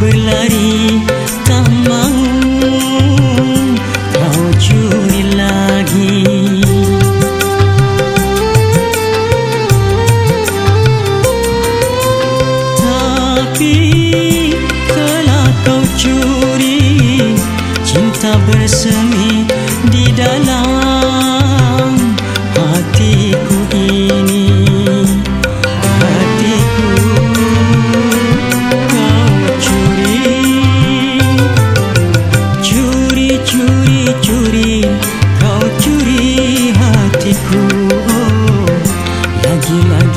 berlari tak mau kau curi lagi. Tapi kalau kau curi cinta bersemi di dalam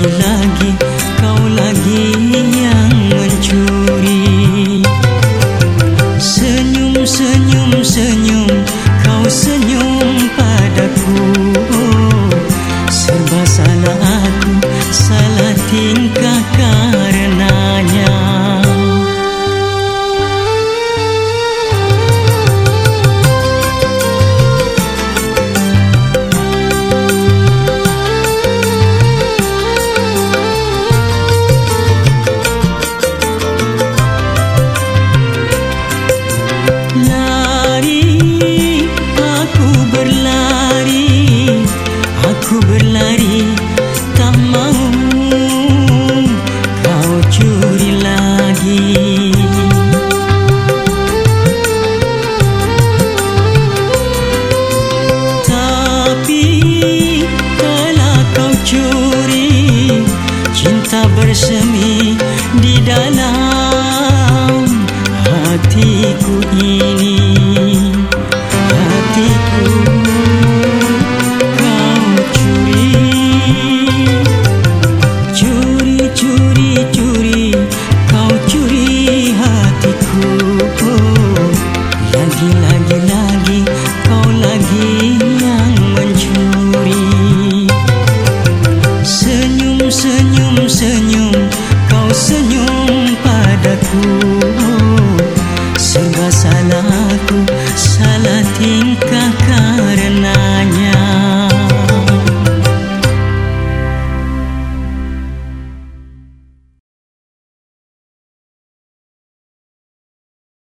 lagi kau lagi yang mencuri. Senyum senyum senyum bersemi di dalam hatiku ini senyum senyum kau senyum padaku. Oh, serba salah